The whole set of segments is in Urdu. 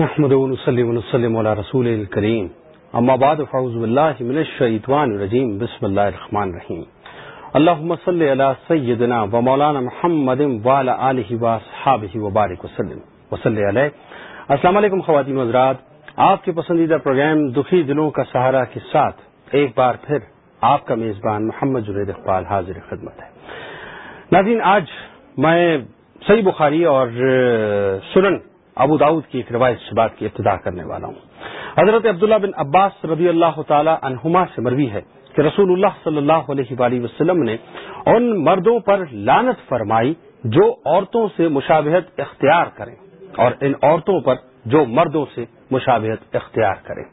محمد وسلم علی رسول الکریم اما بعد فاؤز باللہ من الشیطان الرجیم بسم اللہ الرحمن الرحیم اللہم صلی علی سیدنا و مولانا محمد وعلی آلہ و صحابہ و بارک وسلم. وصلی علیہ السلام علیکم خواتین حضرات. آپ کے پسندیدہ پروگرام دکھی دلوں کا سہارا کے ساتھ ایک بار پھر آپ کا میزبان محمد جنید اقبال حاضر خدمت ہے. ناظرین، آج میں صحیح بخاری اور سنن ابو داود کی ایک روایت سے بات کی ابتدا کرنے والا ہوں۔ حضرت عبداللہ بن عباس رضی اللہ تعالی عنہما سے مروی ہے کہ رسول اللہ صلی اللہ علیہ وآلہ وسلم نے ان مردوں پر لانت فرمائی جو عورتوں سے مشابہت اختیار کریں اور ان عورتوں پر جو مردوں سے مشابہت اختیار کریں۔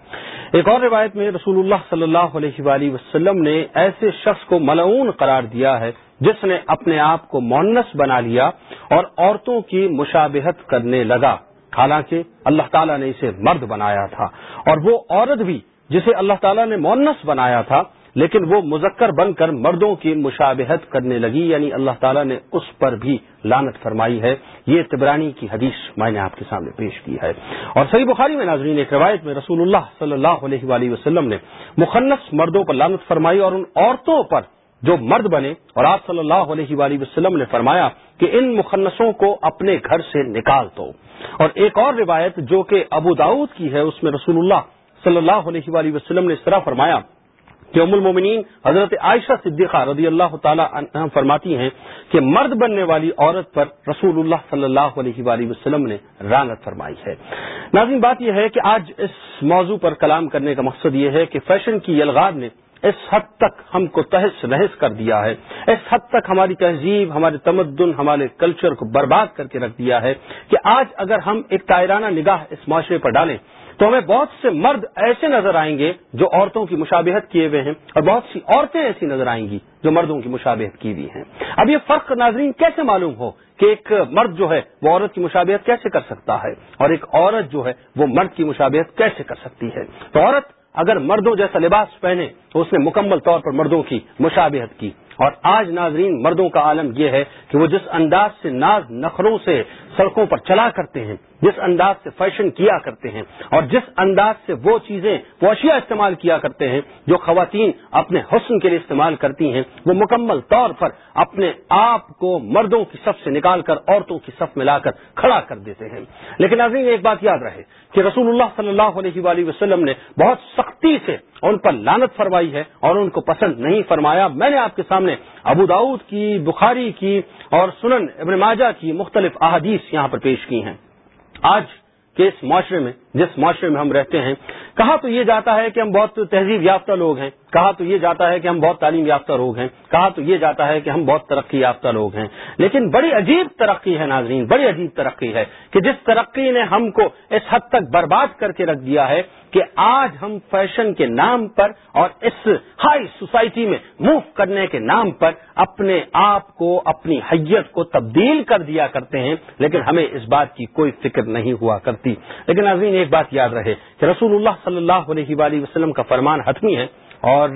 ایک اور روایت میں رسول اللہ صلی اللہ علیہ وآلہ وسلم نے ایسے شخص کو ملعون قرار دیا ہے جس نے اپنے آپ کو مونس بنا لیا اور عورتوں کی مشابہت کرنے لگا۔ حالانکہ اللہ تعالیٰ نے اسے مرد بنایا تھا۔ اور وہ عورت بھی جسے اللہ تعالیٰ نے مونس بنایا تھا، لیکن وہ مذکر بن کر مردوں کی مشابہت کرنے لگی یعنی اللہ تعالیٰ نے اس پر بھی لانت فرمائی ہے۔ یہ تبرانی کی حدیث میں نے آپ کے سامنے پیش کی ہے۔ اور صحیح بخاری میں ناظرین ایک روایت میں رسول اللہ صلی اللہ علیہ وآلہ وسلم نے مخنص مردوں پر لانت فرمائی اور ان عورتوں پر جو مرد بنے، اور آپ صلی اللہ علیہ وآلہ وسلم نے فرمایا کہ ان مخنصوں کو اپنے گھر سے نکال دو۔ اور ایک اور روایت جو کہ ابو داود کی ہے، اس میں رسول اللہ صلی اللہ علیہ وآلہ وسلم نے اس طرح فرمایا کہ ام المومنین حضرت عائشہ صدیقہ رضی اللہ تعالی عنہ فرماتی ہیں کہ مرد بننے والی عورت پر رسول اللہ صلی اللہ علیہ وآلہ وسلم نے رانت فرمائی ہے۔ ناظرین، بات یہ ہے کہ آج اس موضوع پر کلام کرنے کا مقصد یہ ہے کہ فیشن کی یلغار نے اس حد تک ہم کو تہس نہس کر دیا ہے۔ اس حد تک ہماری تہذیب، ہمارے تمدن، ہمارے کلچر کو برباد کر کے رکھ دیا ہے کہ آج اگر ہم ایک تائرانہ نگاہ اس معاشرے پر ڈالیں تو ہمیں بہت سے مرد ایسے نظر آئیں گے جو عورتوں کی مشابہت کیے ہوئے ہیں اور بہت سی عورتیں ایسی نظر آئیں گی جو مردوں کی مشابہت کی ہوئی ہیں۔ اب یہ فرق ناظرین کیسے معلوم ہو کہ ایک مرد جو ہے وہ عورت کی مشابہت کیسے کر سکتا ہے اور ایک عورت جو ہے وہ مرد کی مشابہت کیسے کر سکتی ہے؟ تو عورت اگر مردوں جیسا لباس پہنے تو اس نے مکمل طور پر مردوں کی مشابہت کی۔ اور آج ناظرین مردوں کا عالم یہ ہے کہ وہ جس انداز سے ناز نخروں سے سڑکوں پر چلا کرتے ہیں، جس انداز سے فیشن کیا کرتے ہیں، اور جس انداز سے وہ چیزیں وہ اشیاء استعمال کیا کرتے ہیں جو خواتین اپنے حسن کے لیے استعمال کرتی ہیں، وہ مکمل طور پر اپنے آپ کو مردوں کی صف سے نکال کر عورتوں کی صف میں لا کر کھڑا کر دیتے ہیں۔ لیکن ناظرین، ایک بات یاد رہے کہ رسول اللہ صلی اللہ علیہ وآلہ وسلم نے بہت سختی سے ان پر لانت فرمائی ہے اور ان کو پسند نہیں فرمایا۔ میں نے آپ کے سامنے نے ابو داود کی، بخاری کی اور سنن ابن ماجہ کی مختلف احادیث یہاں پر پیش کی ہیں۔ آج کے اس معاشرے میں جس معاشرے میں ہم رہتے ہیں کہا تو یہ جاتا ہے کہ ہم بہت تہذیب یافتہ لوگ ہیں؟ کہا تو یہ جاتا ہے کہ ہم بہت تعلیم یافتہ لوگ ہیں؟ کہا تو یہ جاتا ہے کہ ہم بہت ترقی یافتہ لوگ ہیں؟ لیکن بڑی عجیب ترقی ہے ناظرین، بڑی عجیب ترقی ہے کہ جس ترقی نے ہم کو اس حد تک برباد کر کے رکھ دیا ہے کہ آج ہم فیشن کے نام پر اور اس ہائی سوسائٹی میں موو کرنے کے نام پر اپنے آپ کو، اپنی حیت کو تبدیل کر دیا کرتے ہیں، لیکن ہمیں اس بات کی کوئی فکر نہیں ہوا کرتی۔ لیکن ناظرین ایک ایک بات یاد رہے کہ رسول اللہ صلی اللہ علیہ وآلہ وسلم کا فرمان حتمی ہے اور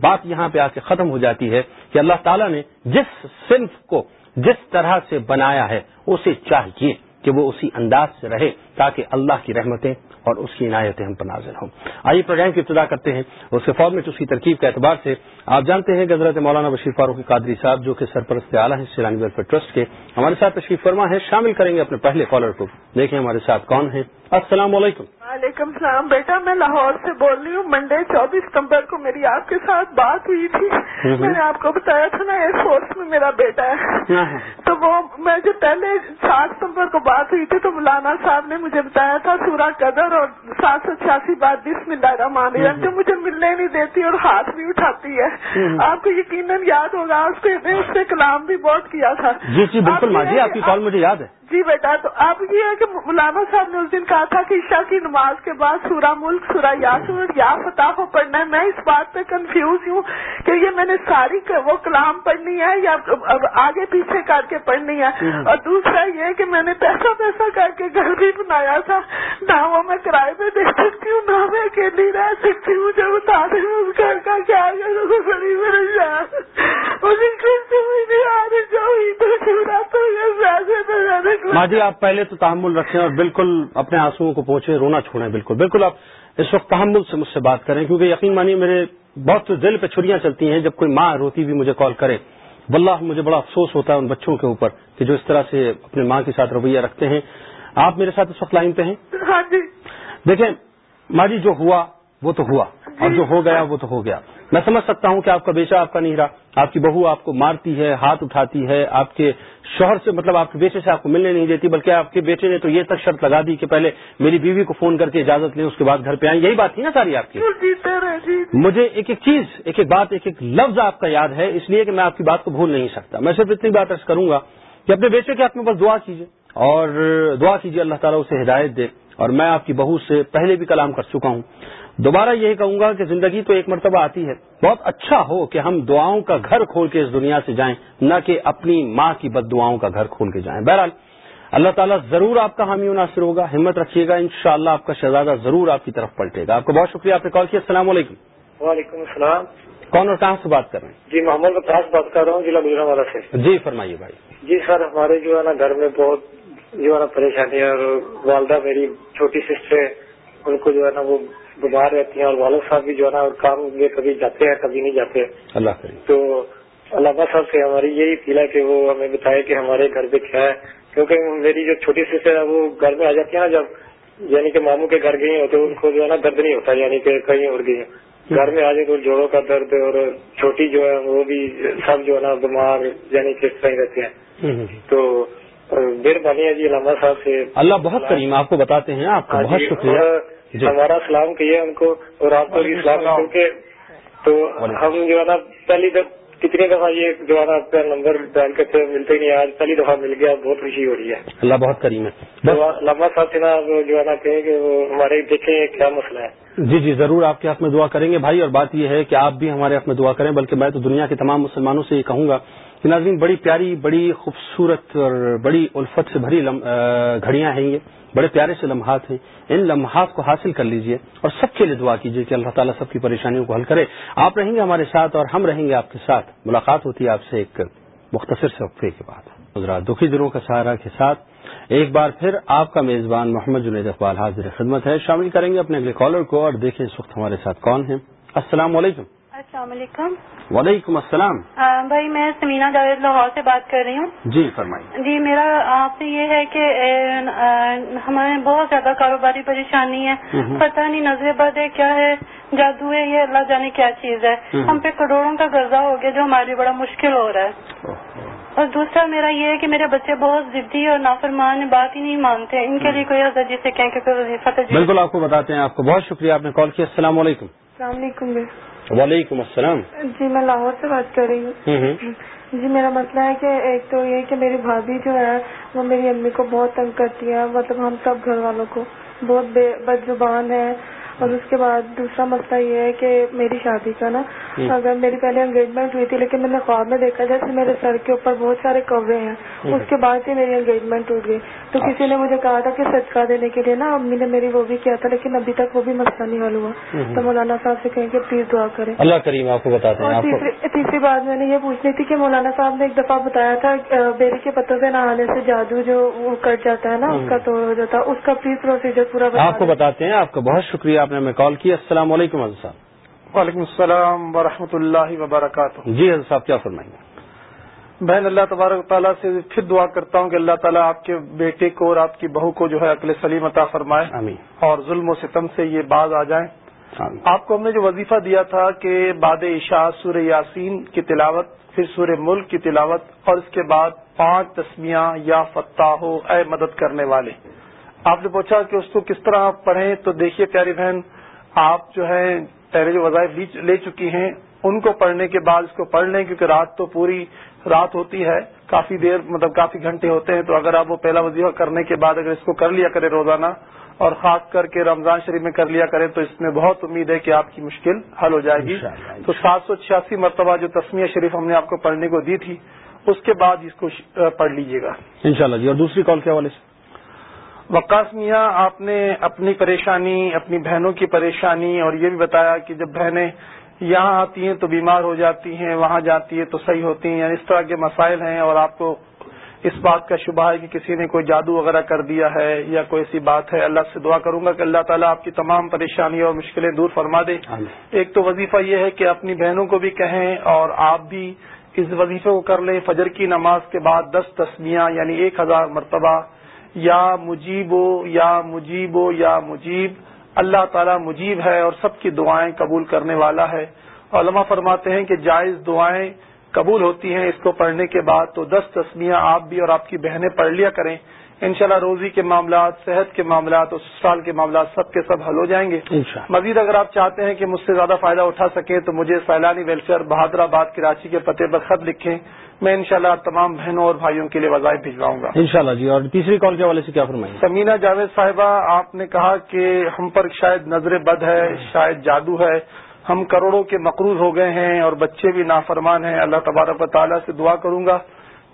بات یہاں پہ آ کے ختم ہو جاتی ہے کہ اللہ تعالیٰ نے جس صنف کو جس طرح سے بنایا ہے، اسے چاہیے کہ وہ اسی انداز سے رہے تاکہ اللہ کی رحمتیں اور اس کی عنایتیں ہم پر نازل ہوں۔ آئیے پروگرام کی ابتدا کرتے ہیں اس کے فور میں اس کی ترکیب کے اعتبار سے آپ جانتے ہیں کہ حضرت مولانا بشیر فاروق قادری صاحب جو کہ سرپرست اعلیٰ ہیں سیلانی ویلفیئر ٹرسٹ کے ہمارے ساتھ تشریف فرما ہے شامل کریں گے اپنے پہلے کالر کو۔ دیکھیں ہمارے ساتھ کون ہیں السلام علیکم۔ وعلیکم السلام بیٹا میں لاہور سے بول رہی ہوں۔ منڈے چوبیس ستمبر کو میری آپ کے ساتھ بات ہوئی تھی۔ میں نے آپ کو بتایا تھا نا ایئر فورس میں میرا بیٹا ہے۔ ہاں، ہاں۔ تو وہ میں جو پہلے سات ستمبر کو بات ہوئی تھی تو مولانا صاحب نے مجھے بتایا تھا سورہ قدر اور سات سو چھیاسی بات بسم اللہ الرحمن الرحیم جو مجھے ملنے نہیں دیتی اور ہاتھ بھی اٹھاتی ہے۔ آپ کو یقیناً یاد ہوگا اس سے کلام بھی بہت کیا تھا۔ جی جی بالکل ماں جی آپ کی کال مجھے یاد ہے۔ جی بیٹا تو اب یہ ہے کہ مولانا صاحب نے اس دن کہا تھا کہ عشاء کی نماز کے بعد سورہ ملک سورہ یاسر یا فتح کو پڑھنا ہے۔ میں اس بات پہ کنفیوز ہوں کہ یہ میں نے ساری وہ کلام پڑھنی ہے یا آگے پیچھے کر کے پڑھنی ہے؟ اور دوسرا یہ کہ میں نے پیسہ پیسہ کر کے گھر بھی بنایا تھا۔ نہ وہ میں کرائے پہ دے سکتی ہوں، نہ میں اکیلی رہ سکتی ہوں۔ جو بتا دیں اس گھر کا کیا بڑی میرے مجھے آ رہی، جو تو چھوڑا تو یہ سے ماں جی آپ پہلے تو تحمل رکھیں اور بالکل اپنے آنسوؤں کو پہنچے، رونا چھوڑیں۔ بالکل بالکل آپ اس وقت تحمل سے مجھ سے بات کریں، کیونکہ یقین مانیے میرے بہت دل پہ چھریاں چلتی ہیں۔ جب کوئی ماں روتی بھی مجھے کال کرے، واللہ مجھے بڑا افسوس ہوتا ہے ان بچوں کے اوپر کہ جو اس طرح سے اپنے ماں کے ساتھ رویہ رکھتے ہیں۔ آپ میرے ساتھ اس وقت لائن پہ ہیں؟ ہاں جی۔ دیکھیں ماں جی جو ہوا وہ تو ہوا۔ اور جو ہو گیا وہ تو ہو گیا۔ میں سمجھ سکتا ہوں کہ آپ کا بیٹا آپ کا نہیں رہا۔ آپ کی بہو آپ کو مارتی ہے ہاتھ اٹھاتی ہے آپ کے شوہر سے مطلب آپ کے بیٹے سے آپ کو ملنے نہیں دیتی بلکہ آپ کے بیٹے نے تو یہ تک شرط لگا دی کہ پہلے میری بیوی کو فون کر کے اجازت لیں اس کے بعد گھر پہ آئیں۔ یہی بات تھی نا ساری آپ کی۔ جی مجھے ایک ایک چیز ایک ایک بات ایک ایک لفظ آپ کا یاد ہے اس لیے کہ میں آپ کی بات کو بھول نہیں سکتا۔ میں صرف اتنی بات کروں گا کہ اپنے بیٹے کے حق میں بس دعا کیجیے اور دعا کیجیے اللہ تعالیٰ اسے ہدایت دے اور میں آپ کی بہو سے پہلے بھی کلام کر چکا ہوں۔ دوبارہ یہی کہوں گا کہ زندگی تو ایک مرتبہ آتی ہے۔ بہت اچھا ہو کہ ہم دعاؤں کا گھر کھول کے اس دنیا سے جائیں نہ کہ اپنی ماں کی بد دعاؤں کا گھر کھول کے جائیں۔ بہرحال اللہ تعالیٰ ضرور آپ کا حامی و ناصر ہوگا۔ ہمت رکھیے گا انشاءاللہ آپ کا شہزادہ ضرور آپ کی طرف پلٹے گا۔ آپ کو بہت شکریہ آپ نے کال کیا۔ السلام علیکم۔ وعلیکم السلام۔ کون اور کہاں سے بات کر رہے ہیں؟ جی محمد اباس بات کر رہا ہوں ضلع گجرا والا سے۔ جی فرمائیے بھائی۔ جی سر ہمارے جو ہے نا گھر میں بہت ہے نا پریشانی ہے اور والدہ میری چھوٹی سسٹر ہے ان کو جو ہے نا وہ بیمار رہتی ہیں اور والد صاحب بھی جو ہے نا کام میں کبھی جاتے ہیں کبھی نہیں جاتے۔ اللہ تو علامہ صاحب سے ہماری یہی فیل ہے کہ وہ ہمیں بتائے کہ ہمارے گھر پہ کیا ہے۔ کیونکہ میری جو چھوٹی سسٹر ہے وہ گھر میں آ جاتی ہے نا جب یعنی کہ ماموں کے گھر گئی ہو تو ان کو جو ہے نا درد نہیں ہوتا یعنی کہ کہیں اور گئی گھر میں آ جائے تو جوڑوں کا درد اور چھوٹی جو ہے وہ بھی سب جو ہے نا بیمار یعنی کہ اس طرح رہتے ہیں۔ تو ہے جی علامہ صاحب سے۔ اللہ بہت کریم آپ کو بتاتے ہیں آپ کا ہاں بہت جی، شکریہ۔ اور جی۔ ہمارا سلام کہیے ان کو اور آپ کو بھی سلام کیونکہ تو ہم جو ہے نا پہلی دفعہ کتنی دفعہ یہ جو ہے نا آپ کا نمبر ڈائل کرتے ہوئے ملتے ہی نہیں آج پہلی دفعہ مل گیا بہت خوشی ہو رہی ہے۔ اللہ بہت کریم ہے۔ علامہ صاحب سے نا جو ہے نا کہیں کہ وہ ہمارے دیکھیں کیا مسئلہ ہے۔ جی جی ضرور آپ کے حق میں دعا کریں گے بھائی اور بات یہ ہے کہ آپ بھی ہمارے حق میں دعا کریں بلکہ میں تو دنیا کے تمام مسلمانوں سے یہ کہوں گا۔ جی ناظرین، بڑی پیاری، بڑی خوبصورت اور بڑی الفت سے بھری گھڑیاں ہیں یہ۔ بڑے پیارے سے لمحات ہیں۔ ان لمحات کو حاصل کر لیجیے اور سب کے لیے دعا کیجیے کہ اللہ تعالیٰ سب کی پریشانیوں کو حل کرے۔ آپ رہیں گے ہمارے ساتھ اور ہم رہیں گے آپ کے ساتھ۔ ملاقات ہوتی ہے آپ سے ایک مختصر سے وقفے کے بعد۔ حضرات، دکھی دنوں کا سہارا کے ساتھ ایک بار پھر آپ کا میزبان محمد جنید اقبال حاضر خدمت ہے۔ شامل کریں گے اپنے اگلے کالر کو اور دیکھیں اس وقت ہمارے ساتھ کون ہیں۔ السلام علیکم۔ السلام علیکم۔ وعلیکم السلام۔ بھائی میں سمینا جاوید لاہور سے بات کر رہی ہوں۔ جی فرمائیے۔ جی میرا آپ سے یہ ہے کہ ہمیں بہت زیادہ کاروباری پریشانی ہے۔ پتہ نہیں نظر بد ہے کیا ہے جادو ہے یہ اللہ جانے کیا چیز ہے۔ ہم پہ کروڑوں کا قرضہ ہو گیا جو ہمارے لیے بڑا مشکل ہو رہا ہے۔ اور دوسرا میرا یہ ہے کہ میرے بچے بہت ضدی اور نافرمان ہیں، بات ہی نہیں مانتے۔ ان کے لیے کوئی جسے کہیں کہ کوئی وظیفہ بالکل آپ کو بتاتے ہیں۔ آپ کو بہت شکریہ آپ نے کال کیا السلام علیکم۔ السلام علیکم وعلیکم السلام. جی میں لاہور سے بات کر رہی ہوں۔ جی میرا مسئلہ ہے کہ ایک تو یہ کہ میری بھابھی جو ہے وہ میری امی کو بہت تنگ کرتی ہے مطلب ہم سب گھر والوں کو. بہت بے بد زبان ہے اور اس کے بعد دوسرا مسئلہ یہ ہے کہ میری شادی کا نا۔ اگر میری پہلے انگیجمنٹ ہوئی تھی لیکن میں نے خواب میں دیکھا جیسے میرے سر کے اوپر بہت سارے کوے ہیں۔ اس کے بعد سے میری انگیجمنٹ ٹوٹ گئی تو کسی نے مجھے کہا تھا کہ صدقہ دینے کے لیے نا امی نے میری وہ بھی کیا تھا لیکن ابھی تک وہ بھی مسئلہ نہیں حل ہوا۔ تو مولانا صاحب سے کہیں کہ پلیز دعا کریں اللہ کریم آپ کو بتاتے ہیں تیسری بات میں نے یہ پوچھنی تھی کہ مولانا صاحب نے ایک دفعہ بتایا تھا بیری کے پتوں سے نہانے سے جادو جو کٹ جاتا ہے نا اس کا توڑ ہو جاتا ہے اس کا پلیز پروسیجر پورا آپ کو۔ بتاتے ہیں آپ کا بہت شکریہ آپ نے ہمیں کال کیا السلام علیکم حضرت صاحب۔ وعلیکم السلام ورحمۃ اللہ وبرکاتہ۔ جی حضرت صاحب کیا فرمائیں گے؟ بہن اللہ تبارک تعالیٰ سے پھر دعا کرتا ہوں کہ اللہ تعالیٰ آپ کے بیٹے کو اور آپ کی بہو کو جو ہے عقل سلیم عطا فرمائے آمین۔ اور ظلم و ستم سے یہ باز آ جائیں۔ آمین۔ آپ کو ہم نے جو وظیفہ دیا تھا کہ بعد عشاء سور یاسین کی تلاوت پھر سور ملک کی تلاوت اور اس کے بعد پانچ تسمیاں یا فتح ہو اے مدد کرنے والے۔ آپ نے پوچھا کہ اس کو کس طرح پڑھیں تو دیکھیے پیاری بہن آپ جو ہے پہلے جو وظائف لے چکی ہیں ان کو پڑھنے کے بعد اس کو پڑھ لیں کیونکہ رات تو پوری رات ہوتی ہے کافی دیر مطلب کافی گھنٹے ہوتے ہیں تو اگر آپ وہ پہلا وظیفہ کرنے کے بعد اگر اس کو کر لیا کرے روزانہ اور خاص کر کے رمضان شریف میں کر لیا کریں تو اس میں بہت امید ہے کہ آپ کی مشکل حل ہو جائے گی۔ تو سات سو چھیاسی مرتبہ جو تسمیہ شریف ہم نے آپ کو پڑھنے کو دی تھی اس کے بعد اس کو پڑھ لیجیے گا۔ انشاءاللہ جی اور دوسری کال کے حوالے سے؟ وقاص میاں آپ نے اپنی پریشانی اپنی بہنوں کی پریشانی اور یہ بھی بتایا کہ جب بہنیں یہاں آتی ہیں تو بیمار ہو جاتی ہیں وہاں جاتی ہے تو صحیح ہوتی ہیں یعنی اس طرح کے مسائل ہیں اور آپ کو اس بات کا شبہ ہے کہ کسی نے کوئی جادو وغیرہ کر دیا ہے یا کوئی ایسی بات ہے اللہ سے دعا کروں گا کہ اللہ تعالیٰ آپ کی تمام پریشانیاں اور مشکلیں دور فرما دے۔ ایک تو وظیفہ یہ ہے کہ اپنی بہنوں کو بھی کہیں اور آپ بھی اس وظیفے کو کر لیں فجر کی نماز کے بعد دس تسمیاں یعنی ایک ہزار مرتبہ یا مجیب و یا مجیب و یا مجیب، اللہ تعالیٰ مجیب ہے اور سب کی دعائیں قبول کرنے والا ہے۔ علماء فرماتے ہیں کہ جائز دعائیں قبول ہوتی ہیں اس کو پڑھنے کے بعد تو دس تسمیاں آپ بھی اور آپ کی بہنیں پڑھ لیا کریں۔ انشاءاللہ روزی کے معاملات صحت کے معاملات اور سسرال کے معاملات سب کے سب حل ہو جائیں گے۔ مزید اگر آپ چاہتے ہیں کہ مجھ سے زیادہ فائدہ اٹھا سکیں تو مجھے سیلانی ویلفیئر بہادر آباد کراچی کے پتے پر خط لکھیں۔ میں انشاءاللہ تمام بہنوں اور بھائیوں کے لیے وظائف بھجواؤں گا۔ انشاءاللہ جی اور تیسری کال کے حوالے سے کیا فرمائیں؟ سمینا جاوید صاحبہ آپ نے کہا کہ ہم پر شاید نظر بد ہے شاید جادو ہے۔ ہم کروڑوں کے مقروض ہو گئے ہیں اور بچے بھی نافرمان ہیں۔ اللہ تبارک و تعالیٰ سے دعا کروں گا۔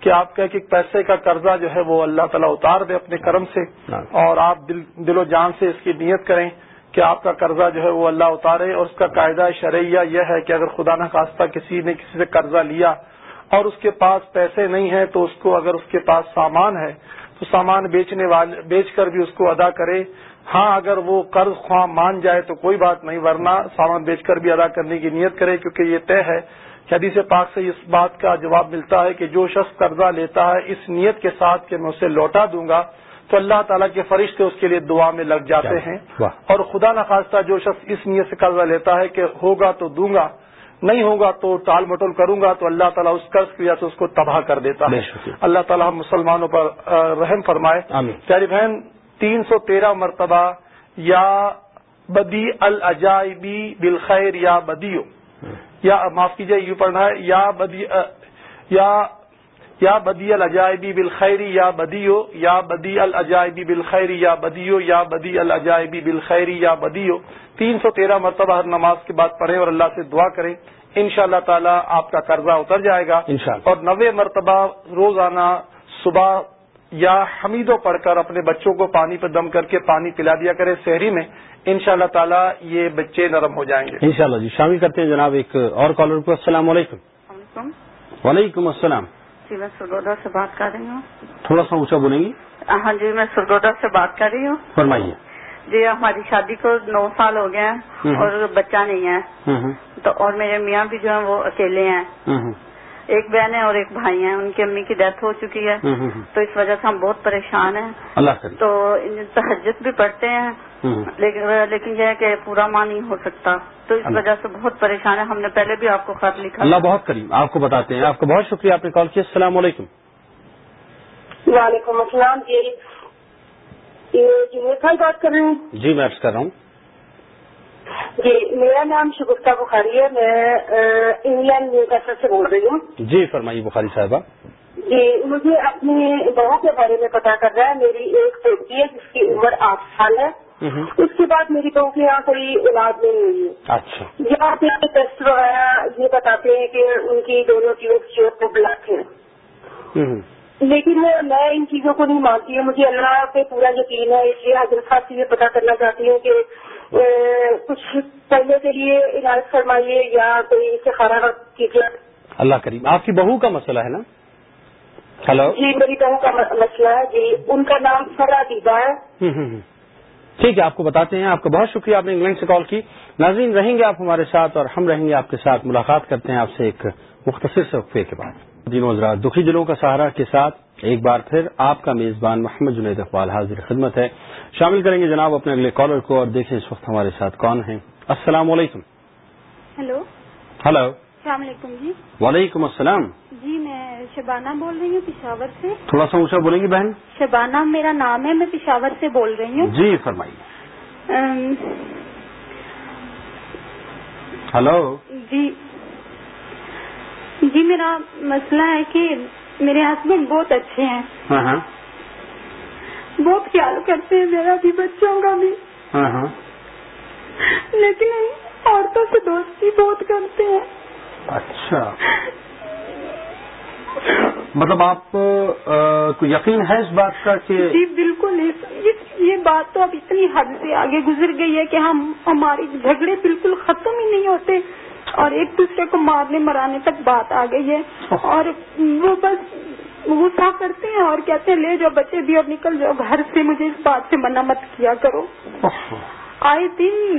کہ آپ کا ایک ایک پیسے کا قرضہ جو ہے وہ اللہ تعالیٰ اتار دے اپنے کرم سے اور آپ دل دل و جان سے اس کی نیت کریں کہ آپ کا قرضہ جو ہے وہ اللہ اتارے اور اس کا قاعدہ شرعیہ یہ ہے کہ اگر خدا نخواستہ کسی نے کسی سے قرضہ لیا اور اس کے پاس پیسے نہیں ہیں تو اس کو اگر اس کے پاس سامان ہے تو سامان بیچنے والے بیچ کر بھی اس کو ادا کرے۔ ہاں اگر وہ قرض خواہ مان جائے تو کوئی بات نہیں ورنہ سامان بیچ کر بھی ادا کرنے کی نیت کرے کیونکہ یہ طے ہے حدیث پاک سے اس بات کا جواب ملتا ہے کہ جو شخص قرضہ لیتا ہے اس نیت کے ساتھ کہ میں اسے لوٹا دوں گا تو اللہ تعالیٰ کے فرشتے اس کے لیے دعا میں لگ جاتے ہیں۔ اور خدا نخواستہ جو شخص اس نیت سے قرضہ لیتا ہے کہ ہوگا تو دوں گا نہیں ہوگا تو ٹال مٹول کروں گا تو اللہ تعالیٰ اس قرض کی وجہ سے اس کو تباہ کر دیتا ہے۔ اللہ تعالیٰ ہم مسلمانوں پر رحم فرمائے۔ پیاری بہن تین سو تیرہ مرتبہ یا بدی العجائبی بالخیر یا بدیو۔ یا معاف کیجیے یوں پڑھنا ہے یا بدی یا یا بدی العجائبی بالخیری یا بدیو یا بدی العجائبی بالخیری یا بدیو یا بدی العجائبی بالخیری یا بدیو۔ تین سو تیرہ مرتبہ ہر نماز کے بعد پڑھیں اور اللہ سے دعا کریں۔ ان شاء اللہ تعالیٰ آپ کا قرضہ اتر جائے گا۔ اور نوے مرتبہ روزانہ صبح یا حمیدوں پڑھ کر اپنے بچوں کو پانی پہ دم کر کے پانی پلا دیا کرے شہری میں ان شاء اللہ تعالیٰ یہ بچے نرم ہو جائیں گے۔ انشاءاللہ جی شامل کرتے ہیں جناب ایک اور کالر کو السلام علیکم۔ وعلیکم۔ وعلیکم السلام۔ جی میں سرگودا سے بات کر رہی ہوں۔ تھوڑا سا اونچا بولیں گی؟ ہاں جی میں سرگودا سے بات کر رہی ہوں۔ فرمائیے۔ جی ہماری شادی کو نو سال ہو گئے ہیں۔ اور بچہ نہیں ہے۔ تو اور میرے میاں بھی جو ہیں وہ اکیلے ہیں۔ ایک بہن ہے اور ایک بھائی ہیں ان کی امی کی ڈیتھ ہو چکی ہے۔ تو اس وجہ سے ہم بہت پریشان ہیں۔ اللہ تو تہجد بھی پڑھتے ہیں۔ لیکن لیکن یہ ہے کہ پورا ماں نہیں ہو سکتا۔ تو اس۔ وجہ سے بہت پریشان ہے ہم نے پہلے بھی آپ کو خط لکھا۔ اللہ بہت کریم۔ آپ کو بتاتے ہیں۔ آپ کا بہت شکریہ آپ نے کال کیا۔ السلام علیکم۔ وعلیکم السلام جی۔ بھائی بات کر رہے ہیں۔ جی میں کر رہا ہوں۔ جی میرا نام شگفتہ بخاری ہے میں انگلینڈ نیو کیسل سے بول رہی ہوں۔ جی فرمائیے بخاری صاحبہ۔ جی مجھے اپنی بہو کے بارے میں پتا کرنا ہے میری ایک بیٹی ہے جس کی عمر آٹھ سال ہے۔ اس کے بعد میری بہو کے یہاں کوئی اولاد نہیں ہوئی اچھا۔ یہاں پہ ٹیسٹ وغیرہ یہ بتاتے ہیں کہ ان کی دونوں ٹیوب جو ہے وہ بلیک ہیں لیکن میں ان چیزوں کو نہیں مانتی ہوں مجھے اللہ پہ پورا یقین ہے اس لیے حضرت صاحب سے یہ پتا کرنا چاہتی ہوں کہ کچھ پڑھنے کے لیے علاج فرمائیے یا کوئی استخارہ کیجیے؟ اللہ کریم آپ کی بہو کا مسئلہ ہے نا؟ ہلو جی میری بہو کا مسئلہ ہے جی ان کا نام فرا دیبا ہے۔ ٹھیک ہے آپ کو بتاتے ہیں آپ کا بہت شکریہ آپ نے انگلینڈ سے کال کی۔ ناظرین رہیں گے آپ ہمارے ساتھ اور ہم رہیں گے آپ کے ساتھ ملاقات کرتے ہیں آپ سے ایک مختصر سے وقفے کے بعد۔ دینوں حضرات دکھی دلوں کا سہارا کے ساتھ ایک بار پھر آپ کا میزبان محمد جنید اقبال حاضر خدمت ہے۔ شامل کریں گے جناب اپنے اگلے کالر کو اور دیکھیں اس وقت ہمارے ساتھ کون ہیں۔ السلام علیکم۔ Hello hello. السلام علیکم جی۔ وعلیکم السلام۔ جی میں شبانہ بول رہی ہوں پشاور سے۔ تھوڑا سا اونچا بولیں گی بہن؟ شبانہ میرا نام ہے میں پشاور سے بول رہی ہوں۔ جی فرمائیے۔ ہلو۔ جی۔ جی میرا مسئلہ ہے کہ میرے ہسبینڈ بہت اچھے ہیں۔ ہاں ہاں۔ بہت خیال کرتے ہیں میرا بھی بچوں کا بھی۔ ہاں لیکن عورتوں سے دوستی بہت کرتے ہیں۔ اچھا۔ مطلب آپ کو یقین ہے اس بات کا کہ جی بالکل۔ یہ بات تو اب اتنی حد سے آگے گزر گئی ہے کہ ہم ہمارے جھگڑے بالکل ختم ہی نہیں ہوتے۔ اور ایک دوسرے کو مارنے مرانے تک بات آ گئی ہے اور وہ بس غصہ کرتے ہیں اور کہتے ہیں، لے جاؤ بچے بھی اور نکل جاؤ، گھر سے مجھے اس بات سے منع مت کیا کرو۔ آئے دن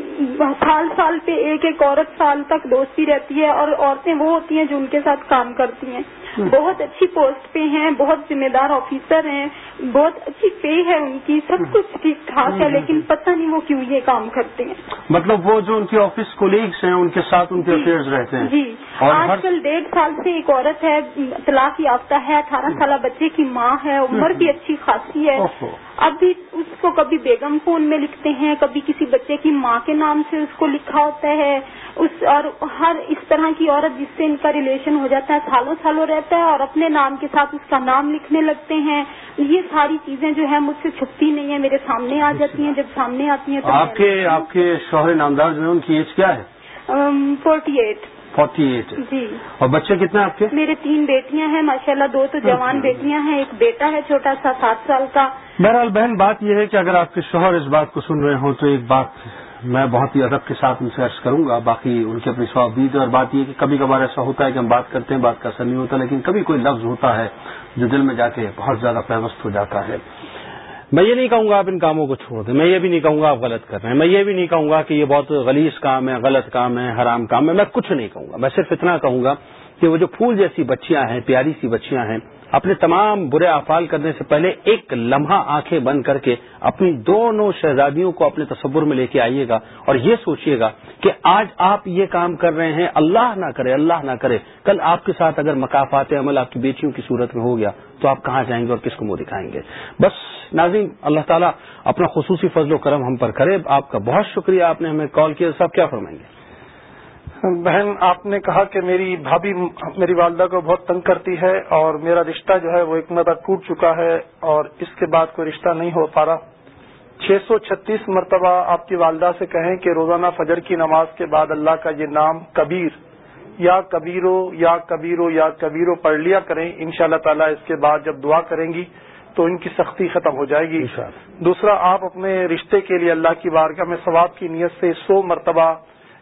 سال سال پہ ایک ایک عورت سال تک دوستی رہتی ہے اور عورتیں وہ ہوتی ہیں جو ان کے ساتھ کام کرتی ہیں۔ بہت اچھی پوسٹ پہ ہیں بہت ذمہ دار آفیسر ہیں بہت اچھی پے ہے ان کی سب کچھ ٹھیک ٹھاک ہے لیکن پتہ نہیں وہ کیوں یہ کام کرتے ہیں۔ مطلب وہ جو ان کے آفس کولیگس ہیں ان کے ساتھ ان کے افیئرز رہتے ہیں۔ جی۔ آج کل ڈیڑھ سال سے ایک عورت ہے طلاق یافتہ ہے اٹھارہ سالہ بچے کی ماں ہے عمر بھی اچھی خاصی ہے۔ اب بھی اس کو کبھی بیگم فون میں لکھتے ہیں کبھی کسی بچے کی ماں کے نام سے اس کو لکھا ہوتا ہے اس اور ہر اس طرح کی عورت جس سے ان کا ریلیشن ہو جاتا ہے سالوں سالوں رہتا ہے اور اپنے نام کے ساتھ اس کا نام لکھنے لگتے ہیں۔ یہ ساری چیزیں جو ہے مجھ سے چھپتی نہیں ہے میرے سامنے آ جاتی ہیں۔ جب سامنے آتی ہیں تو آپ کے آپ کے شوہر نامدار جو ہیں ان کی ایج کیا ہے؟ فورٹی ایٹ فورٹی ایٹ جی۔ اور بچے کتنے آپ کے؟ میرے تین بیٹیاں ہیں ماشاءاللہ دو تو جوان بیٹیاں ہیں ایک بیٹا ہے چھوٹا سا سات سال کا۔ بہرحال بہن بات یہ ہے کہ اگر آپ کے شوہر اس بات کو سن رہے ہوں تو ایک بات میں بہت ہی ادب کے ساتھ ان سے عرض کروں گا۔ باقی ان کے اپنی صوابید اور بات یہ کہ کبھی کبھار ایسا ہوتا ہے کہ ہم بات کرتے ہیں بات کا اثر نہیں ہوتا لیکن کبھی کوئی لفظ ہوتا ہے جو دل میں جا کے بہت زیادہ پیوست ہو جاتا ہے۔ میں یہ نہیں کہوں گا آپ ان کاموں کو چھوڑ دیں، میں یہ بھی نہیں کہوں گا آپ غلط کر رہے ہیں، میں یہ بھی نہیں کہوں گا کہ یہ بہت غلیظ کام ہے، غلط کام ہے، حرام کام ہے، میں کچھ نہیں کہوں گا، میں صرف اتنا کہوں گا کہ وہ جو پھول جیسی بچیاں ہیں، پیاری سی بچیاں ہیں اپنے تمام برے افعال کرنے سے پہلے ایک لمحہ آنکھیں بند کر کے اپنی دونوں شہزادیوں کو اپنے تصور میں لے کے آئیے گا اور یہ سوچیے گا کہ آج آپ یہ کام کر رہے ہیں، اللہ نہ کرے، اللہ نہ کرے۔ کل آپ کے ساتھ اگر مقافات عمل آپ کی بیٹیوں کی صورت میں ہو گیا تو آپ کہاں جائیں گے اور کس کو منہ دکھائیں گے؟ بس ناظرین، اللہ تعالیٰ اپنا خصوصی فضل و کرم ہم پر کرے۔ آپ کا بہت شکریہ، آپ نے ہمیں کال کیا صاحب کیا فرمائیں گے؟ بہن آپ نے کہا کہ میری بھابھی میری والدہ کو بہت تنگ کرتی ہے اور میرا رشتہ جو ہے وہ ایک مرتبہ ٹوٹ چکا ہے اور اس کے بعد کوئی رشتہ نہیں ہو پا رہا چھ سو چھتیس مرتبہ آپ کی والدہ سے کہیں کہ روزانہ فجر کی نماز کے بعد اللہ کا یہ نام کبیر یا کبیرو یا کبیرو یا کبیرو پڑھ لیا کریں ان شاء اللہ تعالیٰ اس کے بعد جب دعا کریں گی تو ان کی سختی ختم ہو جائے گی۔ دوسرا آپ اپنے رشتے کے لیے اللہ کی بارگاہ میں ثواب کی نیت سے سو مرتبہ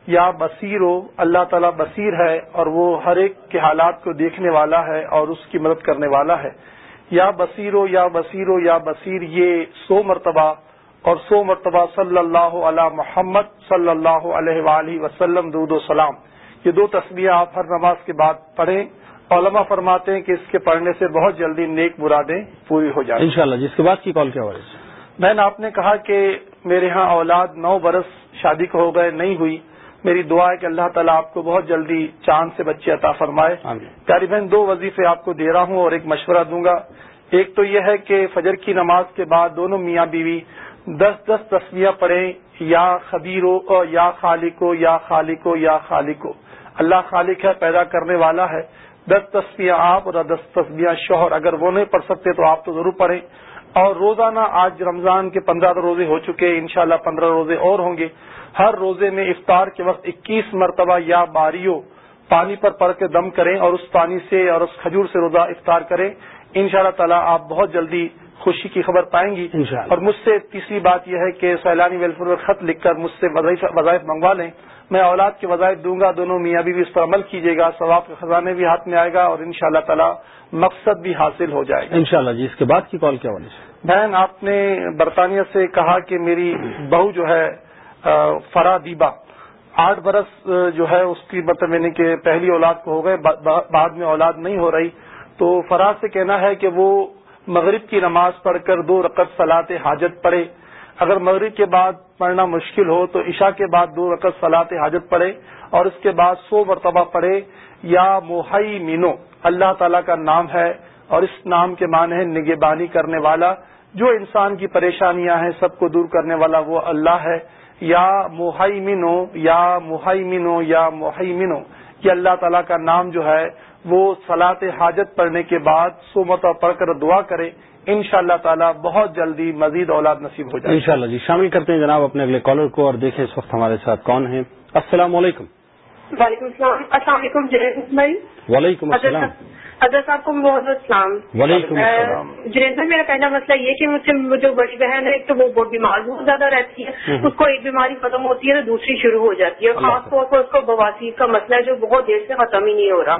یا بصیر ہو اللہ تعالیٰ بصیر ہے اور وہ ہر ایک کے حالات کو دیکھنے والا ہے اور اس کی مدد کرنے والا ہے۔ یا بصیر ہو یا بصیر ہو یا بصیر یہ سو مرتبہ اور سو مرتبہ صلی اللہ علیہ محمد صلی اللہ علیہ وآلہ وسلم دود و سلام۔ یہ دو تصویریں آپ ہر نماز کے بعد پڑھیں۔ علماء فرماتے ہیں کہ اس کے پڑھنے سے بہت جلدی نیک مرادیں پوری ہو جائیں۔ انشاءاللہ جس کے بعد کی کال کیا بہن آپ نے کہا کہ میرے ہاں اولاد نو برس شادی کو ہو گئے نہیں ہوئی۔ میری دعا ہے کہ اللہ تعالیٰ آپ کو بہت جلدی چاند سے بچے عطا فرمائے۔ پیاری بہن دو وظیفے آپ کو دے رہا ہوں اور ایک مشورہ دوں گا۔ ایک تو یہ ہے کہ فجر کی نماز کے بعد دونوں میاں بیوی دس دس تصویریں پڑھیں یا خبیرو یا خالقو یا خالقو یا خالقو۔ اللہ خالق ہے پیدا کرنے والا ہے۔ دس تصویریں آپ اور دس تصویریں شوہر۔ اگر وہ نہیں پڑھ سکتے تو آپ تو ضرور پڑھیں۔ اور روزانہ آج رمضان کے پندرہ روزے ہو چکے انشاءاللہ پندرہ روزے اور ہوں گے۔ ہر روزے میں افطار کے وقت اکیس مرتبہ یا باریوں پانی پر پڑھ کے دم کریں اور اس پانی سے اور اس کھجور سے روزہ افطار کریں۔ ان شاء اللہ تعالیٰ آپ بہت جلدی خوشی کی خبر پائیں گی۔ اور مجھ سے تیسری بات یہ ہے کہ سیلانی ویلفیئر خط لکھ کر مجھ سے وظائف- منگوا لیں۔ میں اولاد کے وظائف دوں گا دونوں میاں بھی اس پر عمل کیجیے گا ثواب کے خزانے بھی ہاتھ میں آئے گا اور ان شاء اللہ تعالیٰ مقصد بھی حاصل ہو جائے گا۔ انشاءاللہ جی اس کے بعد کی کال کیا بہن آپ نے برطانیہ سے کہا کہ میری بہو جو ہے فرا دیبا۔ آٹھ برس جو ہے، اس کی مطلب یعنی کہ پہلی اولاد کو ہو گئے بعد میں اولاد نہیں ہو رہی۔ تو فرا سے کہنا ہے کہ وہ مغرب کی نماز پڑھ کر دو رقط صلاح حاجت پڑھے۔ اگر مغرب کے بعد پڑھنا مشکل ہو، تو عشاء کے بعد دو رقط صلاح حاجت پڑھے اور اس کے بعد سو مرتبہ پڑھے۔ یا موہئی مینو اللہ تعالیٰ کا نام ہے اور اس نام کے معنی ہے نگہبانی کرنے والا۔ جو انسان کی پریشانیاں ہیں، سب کو دور کرنے والا وہ اللہ ہے۔ یا موہئی مینو یا موہئی مینو یا موہئی مینو یہ اللہ تعالیٰ کا نام جو ہے وہ صلاح حاجت پڑھنے کے بعد سو مرتبہ پڑھ کر دعا کرے ان شاء اللہ تعالیٰ بہت جلدی مزید اولاد نصیب ہو جائے انشاءاللہ جی شامل کرتے ہیں جناب اپنے اگلے کالر کو اور دیکھیں اس وقت ہمارے ساتھ کون ہیں۔ السلام علیکم۔ وعلیکم السلام السلام علیکم جنید بھائی وعلیکم السلام۔ حضرت صاحب کو بہت بہت سلام۔ وعلیکم السلام۔ جنید میرا پہلا مسئلہ یہ کہ مجھ سے جو بڑی بہن ہے ایک تو وہ بہت بیمار بہت زیادہ رہتی ہے اس کو ایک بیماری ختم ہوتی ہے تو دوسری شروع ہو جاتی ہے۔ خاص طور پر اس کو بواسیر کا مسئلہ ہے جو بہت دیر سے ختم ہی نہیں ہو رہا۔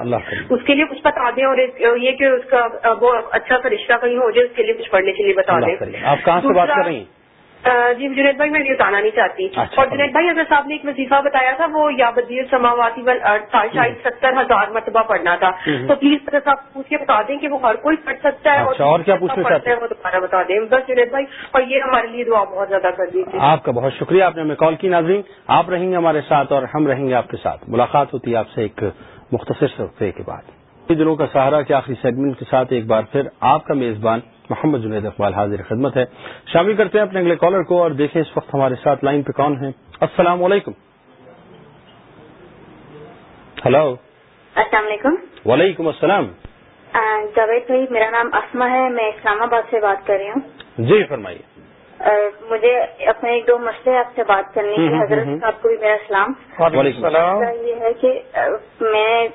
اس کے لیے کچھ بتا دیں اور یہ کہ اس کا وہ اچھا سا رشتہ کہیں ہو جائے اس کے لیے کچھ پڑھنے کے لیے بتا دیں۔ آپ کہاں سے بات کر رہی ہیں؟ جی جنید بھائی میں یہ بتانا نہیں چاہتی۔ اچھا، اور جنید بھائی اگر صاحب نے ایک وظیفہ بتایا تھا وہ یا بدیر سماواتی ول ارتھ تھا شاید ستر ہزار مرتبہ پڑھنا تھا۔ تو پلیز اگر صاحب پوچھ کے بتا دیں کہ وہ ہر کوئی پڑھ سکتا ہے اچھا، اور کیا پوچھنا چاہتے ہیں؟ وہ دوبارہ بتا دیں۔ بس جنید بھائی اور یہ ہمارے لیے دعا بہت زیادہ کر دیجیے آپ کا بہت شکریہ آپ نے ہمیں کال کی ناظرین۔ آپ رہیں گے ہمارے ساتھ اور ہم رہیں گے آپ کے ساتھ۔ ملاقات ہوتی ہے آپ سے ایک مختصر کے بعد۔ دنوں کا سہارا کے آخری سیگمنٹ کے ساتھ ایک بار پھر آپ کا میزبان محمد جنید اقبال حاضر خدمت ہے۔ شامل کرتے ہیں اپنے اگلے کالر کو اور دیکھیں اس وقت ہمارے ساتھ لائن پہ کون ہیں۔ السلام علیکم۔ ہلو السلام علیکم۔ وعلیکم السلام۔ جاوید بھائی میرا نام اسما ہے میں اسلام آباد سے بات کر رہی ہوں۔ جی فرمائیے۔ مجھے اپنے ایک دو مسئلے آپ سے بات کرنی ہے حضرت۔ صاحب کو بھی میرا سلام۔ وعلیکم السلام۔ مسئلہ یہ ہے کہ میں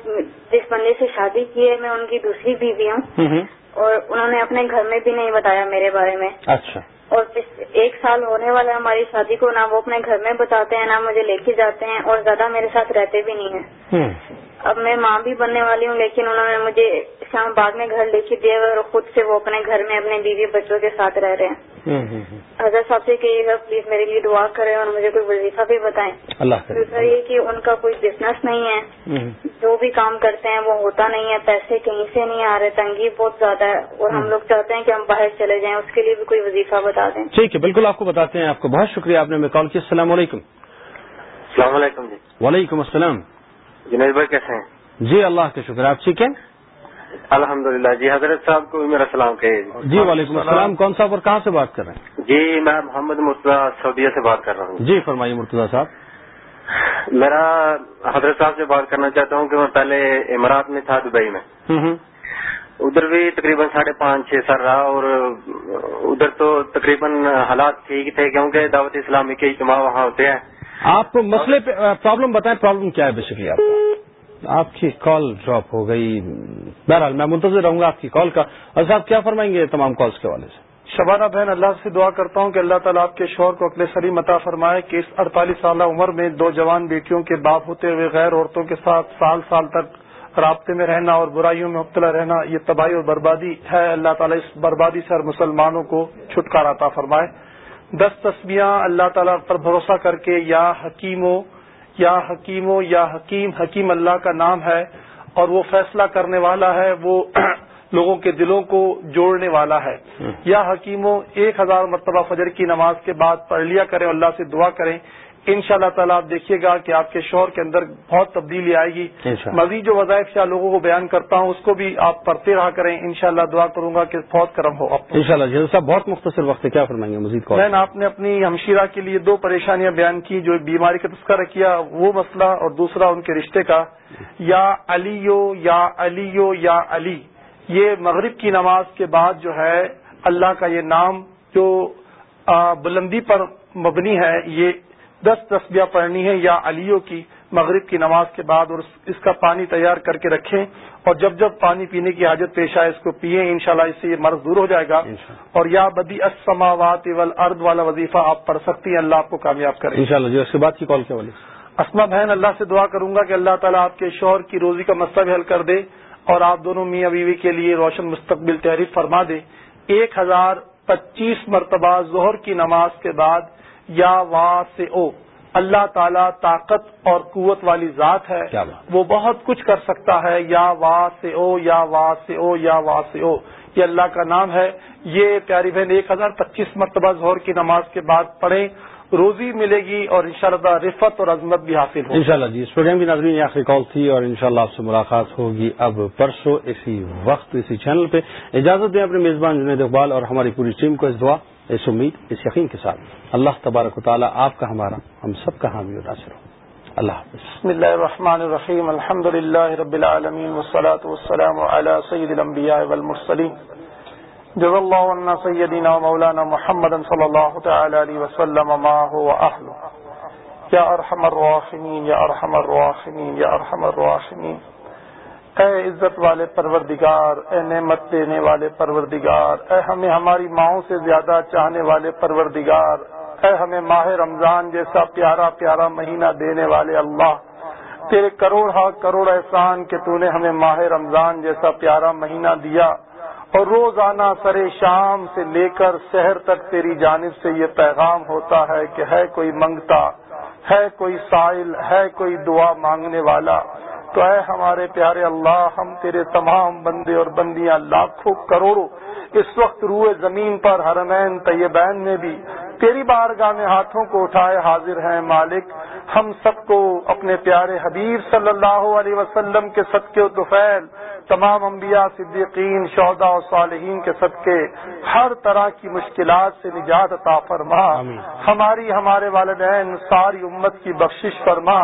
جس بندے سے شادی کی ہے میں ان کی دوسری بیوی ہوں۔ اور انہوں نے اپنے گھر میں بھی نہیں بتایا میرے بارے میں۔ اچھا۔ اور ایک سال ہونے والا ہماری شادی کو نہ وہ اپنے گھر میں بتاتے ہیں نہ مجھے لے کے جاتے ہیں اور زیادہ میرے ساتھ رہتے بھی نہیں ہیں۔ اب میں ماں بھی بننے والی ہوں لیکن انہوں نے مجھے اسلام آباد میں گھر لے کے دیا اور خود سے وہ اپنے گھر میں اپنے بیوی بچوں کے ساتھ رہ رہے ہیں۔ حضرت صاحب سے کہیے گا پلیز میرے لیے دعا کریں اور مجھے کوئی وظیفہ بھی بتائیں۔ اللہ کرے۔ دوسرا یہ کہ ان کا کوئی بزنس نہیں ہے۔ جو بھی کام کرتے ہیں وہ ہوتا نہیں ہے پیسے کہیں سے نہیں آ رہے تنگی بہت زیادہ ہے۔ اور ہم لوگ چاہتے ہیں کہ ہم باہر چلے جائیں اس کے لیے بھی کوئی وظیفہ بتا دیں۔ ٹھیک ہے بالکل آپ کو بتاتے ہیں۔ آپ کو بہت شکریہ آپ نے کال کیا السلام علیکم۔ السلام علیکم جی۔ وعلیکم السلام۔ جنید بھائی کیسے ہیں؟ جی اللہ کا شکر آپ ٹھیک ہیں؟ الحمد للہ جی حضرت صاحب کو میرا سلام کہیے جی وعلیکم السلام کون صاحب اور کہاں سے بات کر رہے ہیں؟ جی میں محمد مرتضی سعودیہ سے بات کر رہا ہوں۔ جی فرمائیے مرتضی صاحب۔ میرا حضرت صاحب سے بات کرنا چاہتا ہوں کہ میں پہلے امارات میں تھا دبئی میں۔ ادھر بھی تقریباً ساڑھے پانچ چھ سال رہا اور ادھر تو تقریباً حالات ٹھیک تھے کیونکہ دعوت اسلامی کے اجتماع وہاں ہوتے ہیں۔ آپ مسئلے پہ پرابلم بتائیں پرابلم کیا ہے بیسکلی آپ کا؟ آپ کی کال ڈراپ ہو گئی۔ بہرحال میں منتظر رہوں گا آپ کی کال کا۔ اور صاحب کیا فرمائیں گے تمام کالز کے حوالے سے؟ شبانہ بہن اللہ سے دعا کرتا ہوں کہ اللہ تعالیٰ آپ کے شوہر کو اپنے سری متا فرمائے کہ اس اڑتالیس سالہ عمر میں دو جوان بیٹیوں کے باپ ہوتے ہوئے غیر عورتوں کے ساتھ سال سال تک رابطے میں رہنا اور برائیوں میں مبتلا رہنا یہ تباہی اور بربادی ہے۔ اللہ تعالیٰ اس بربادی سے ہر مسلمانوں کو چھٹکارا عطا فرمائے۔ دس تسبیاں اللہ تعالیٰ پر بھروسہ کر کے یا حکیموں یا حکیموں یا حکیم حکیم اللہ کا نام ہے اور وہ فیصلہ کرنے والا ہے وہ لوگوں کے دلوں کو جوڑنے والا ہے۔ یا حکیموں ایک ہزار مرتبہ فجر کی نماز کے بعد پڑھ لیا کریں اللہ سے دعا کریں۔ ان شاء اللہ تعالیٰ آپ دیکھیے گا کہ آپ کے شوہر کے اندر بہت تبدیلی آئے گی۔ انشاءاللہ۔ مزید جو وظائف یا لوگوں کو بیان کرتا ہوں اس کو بھی آپ پڑھتے رہا کریں۔ ان شاء اللہ دعا کروں گا کہ بہت کرم ہو آپ ان شاء اللہ صاحب بہت مختصر وقت ہے۔ کیا فرمائیں گے مزید نے آپ نے اپنی ہمشیرہ کے لیے دو پریشانیاں بیان کی جو بیماری کا تذکرہ کیا وہ مسئلہ اور دوسرا ان کے رشتے کا۔ یا علیو یا علیو یا علی۔ یہ مغرب کی نماز کے بعد جو ہے اللہ کا یہ نام جو بلندی پر مبنی ہے یہ دس تسبیہ پڑھنی ہے یا علیوں کی مغرب کی نماز کے بعد اور اس- کا پانی تیار کر کے رکھیں اور جب جب پانی پینے کی حاجت پیش آئے اس کو پیئیں انشاءاللہ اس سے یہ مرض دور ہو جائے گا۔ انشاءاللہ۔ اور یا بدی السماوات والارض والا وظیفہ آپ پڑھ سکتی ہیں اللہ آپ کو کامیاب کرے۔ ان شاء اللہ جی اس کے بعد کی کال کے حوالے سے۔ اسما بہن اللہ سے دعا کروں گا کہ اللہ تعالیٰ آپ کے شوہر کی روزی کا مسئلہ بھی حل کر دے اور آپ دونوں میاں بیوی کے لیے روشن مستقبل تحریر فرما دے۔ ایک ہزار پچیس مرتبہ ظہر کی نماز کے بعد یا وا سے او اللہ تعالیٰ طاقت اور قوت والی ذات ہے وہ بہت کچھ کر سکتا ہے یا وا سے او یا وا سے او یا وا سے او یہ اللہ کا نام ہے۔ یہ پیاری بہن ایک ہزار پچیس مرتبہ ظہر کی نماز کے بعد پڑھیں روزی ملے گی اور انشاءاللہ رفت اور عظمت بھی حاصل ہوگی۔ انشاءاللہ جی اس پروگرام کی ناظرین یہ آخری کال تھی اور انشاءاللہ آپ سے ملاقات ہوگی اب پرسوں اسی وقت اسی چینل پہ۔ اجازت دیں اپنے میزبان جنید اقبال اور ہماری پوری ٹیم کو اس دعا اس امید، اس یقین کے ساتھ اللہ تبارک و تعالیٰ آپ کا ہمارا، ہم سب کا حامی اور ناصر ہو۔ اللہ حافظ۔ بسم اللہ الرحمن الرحیم۔ الحمد للہ رب العالمین والصلاة والسلام على سید الانبیاء والمرسلین۔ جزا اللہ عنا سیدنا مولانا محمد صلی اللہ تعالی علیہ وسلم ما هو اہلو یا ارحم الراحمین، یا ارحم الراحمین، یا ارحم الراحمین۔ اے عزت والے پروردگار، اے نعمت دینے والے پروردگار، اے ہمیں ہماری ماؤں سے زیادہ چاہنے والے پروردگار، اے ہمیں ماہ رمضان جیسا پیارا پیارا مہینہ دینے والے اللہ، تیرے کروڑ ہا کروڑ احسان کہ تو نے ہمیں ماہ رمضان جیسا پیارا مہینہ دیا، اور روزانہ سر شام سے لے کر شہر تک تیری جانب سے یہ پیغام ہوتا ہے کہ ہے کوئی منگتا ہے کوئی سائل، ہے کوئی دعا مانگنے والا تو اے ہمارے پیارے اللہ، ہم تیرے تمام بندے اور بندیاں لاکھوں کروڑوں اس وقت روئے زمین پر حرمین طیبین میں بھی تیری بارگاہ میں ہاتھوں کو اٹھائے حاضر ہیں مالک۔ ہم سب کو اپنے پیارے حبیب صلی اللہ علیہ وسلم کے صدقے و توفیل تمام انبیاء صدیقین شہدا و صالحین کے صدقے ہر طرح کی مشکلات سے نجات عطا فرما۔ ہماری ہمارے والدین ساری امت کی بخشش فرما۔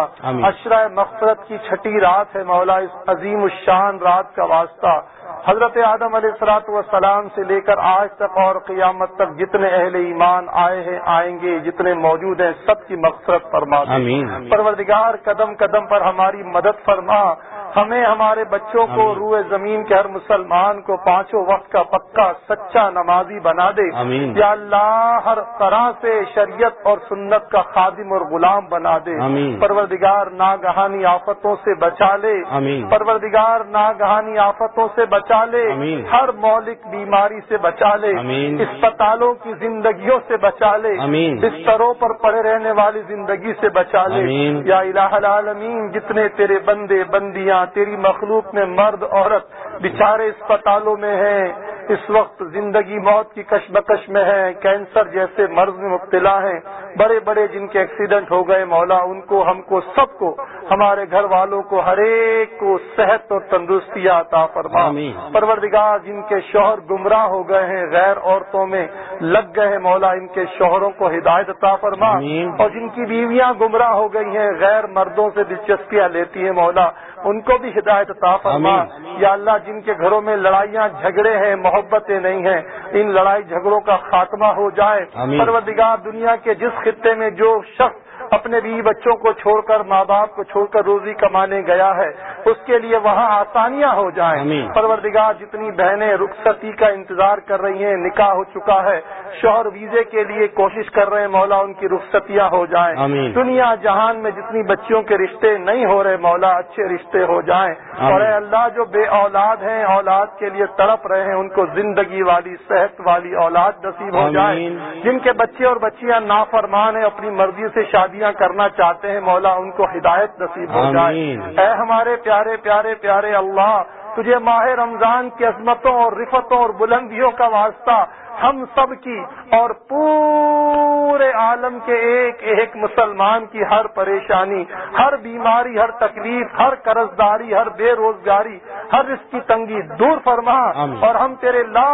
اشرۂ مغفرت کی چھٹی رات ہے مولا اس عظیم الشان رات کا واسطہ۔ حضرت آدم علیہ السلاط والسلام سے لے کر آج تک اور قیامت تک جتنے اہل ایمان آئے ہیں آئیں گے جتنے موجود ہیں سب کی مقصد فرما پروردگار قدم قدم پر ہماری مدد فرما۔ ہمیں ہمارے بچوں کو روئے زمین کے ہر مسلمان کو پانچوں وقت کا پکا سچا نمازی بنا دے. یا اللہ ہر طرح سے شریعت اور سنت کا خادم اور غلام بنا دے. پروردگار ناگہانی آفتوں سے بچا لے. پروردگار ناگہانی آفتوں سے بچا لے. ہر مولک بیماری سے بچا لے. اسپتالوں کی زندگیوں سے بچا لے. بستروں پر پڑے رہنے والی زندگی سے بچا لے. یا الہ العالمین جتنے تیرے بندے بندیاں تیری مخلوق میں مرد عورت بچارے اسپتالوں میں ہیں اس وقت زندگی موت کی کشمکش میں ہے کینسر جیسے مرض میں مبتلا ہیں بڑے بڑے جن کے ایکسیڈنٹ ہو گئے مولا ان کو ہم کو سب کو ہمارے گھر والوں کو ہر ایک کو صحت اور تندرستی عطا فرما۔ پروردگار جن کے شوہر گمراہ ہو گئے ہیں غیر عورتوں میں لگ گئے ہیں مولا ان کے شوہروں کو ہدایت عطا فرما۔ اور جن کی بیویاں گمراہ ہو گئی ہیں غیر مردوں سے دلچسپیاں لیتی ہیں مولا ان کو بھی ہدایت عطا فرما. یا اللہ جن کے گھروں میں لڑائیاں جھگڑے ہیں محبتیں نہیں ہیں ان لڑائی جھگڑوں کا خاتمہ ہو جائے. پروردگار دنیا کے جس خطے میں جو شخص اپنے بیوی بچوں کو چھوڑ کر ماں باپ کو چھوڑ کر روزی کمانے گیا ہے اس کے لیے وہاں آسانیاں ہو جائیں۔ پروردگار جتنی بہنیں رخصتی کا انتظار کر رہی ہیں نکاح ہو چکا ہے۔ شوہر ویزے کے لیے کوشش کر رہے ہیں مولا ان کی رخصتیاں ہو جائیں۔ دنیا جہان میں جتنی بچیوں کے رشتے نہیں ہو رہے مولا اچھے رشتے ہو جائیں۔ اور اے اللہ جو بے اولاد ہیں اولاد کے لیے تڑپ رہے ہیں ان کو زندگی والی صحت والی اولاد نصیب ہو جائے۔ جن کے بچے اور بچیاں نافرمان ہیں اپنی مرضی سے شادی کرنا چاہتے ہیں مولا ان کو ہدایت نصیب ہو جائے۔ اے ہمارے پیارے پیارے پیارے اللہ تجھے ماہ رمضان کی عظمتوں اور رفتوں اور بلندیوں کا واسطہ ہم سب کی اور پورے عالم کے ایک ایک مسلمان کی ہر پریشانی ہر بیماری ہر تکلیف ہر قرض داری ہر بے روزگاری ہر اس کی تنگی دور فرما اور ہم تیرے لا